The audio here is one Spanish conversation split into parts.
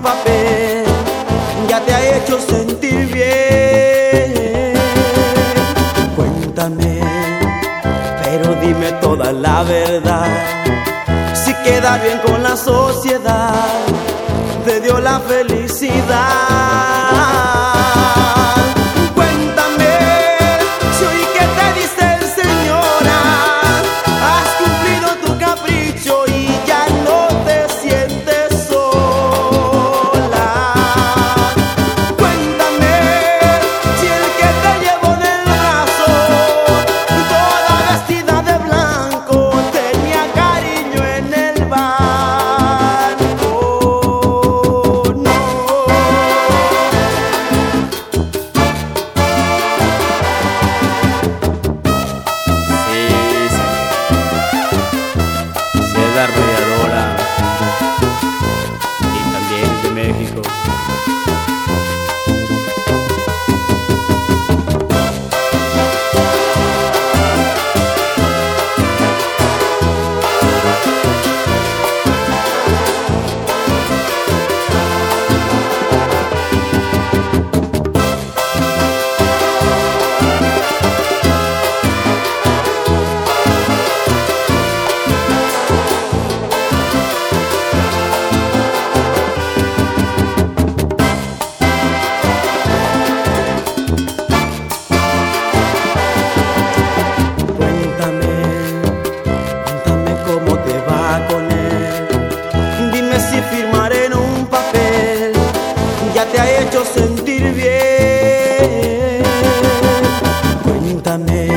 papel ya te ha hecho sentir bien. Cuéntame, pero dime toda la verdad. Si queda bien con la sociedad, te dio la felicidad. Hecho sentir bien. Cuéntame,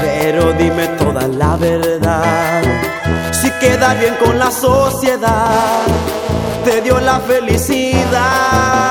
pero dime toda la verdad. Si queda bien con la sociedad, te dio la felicidad.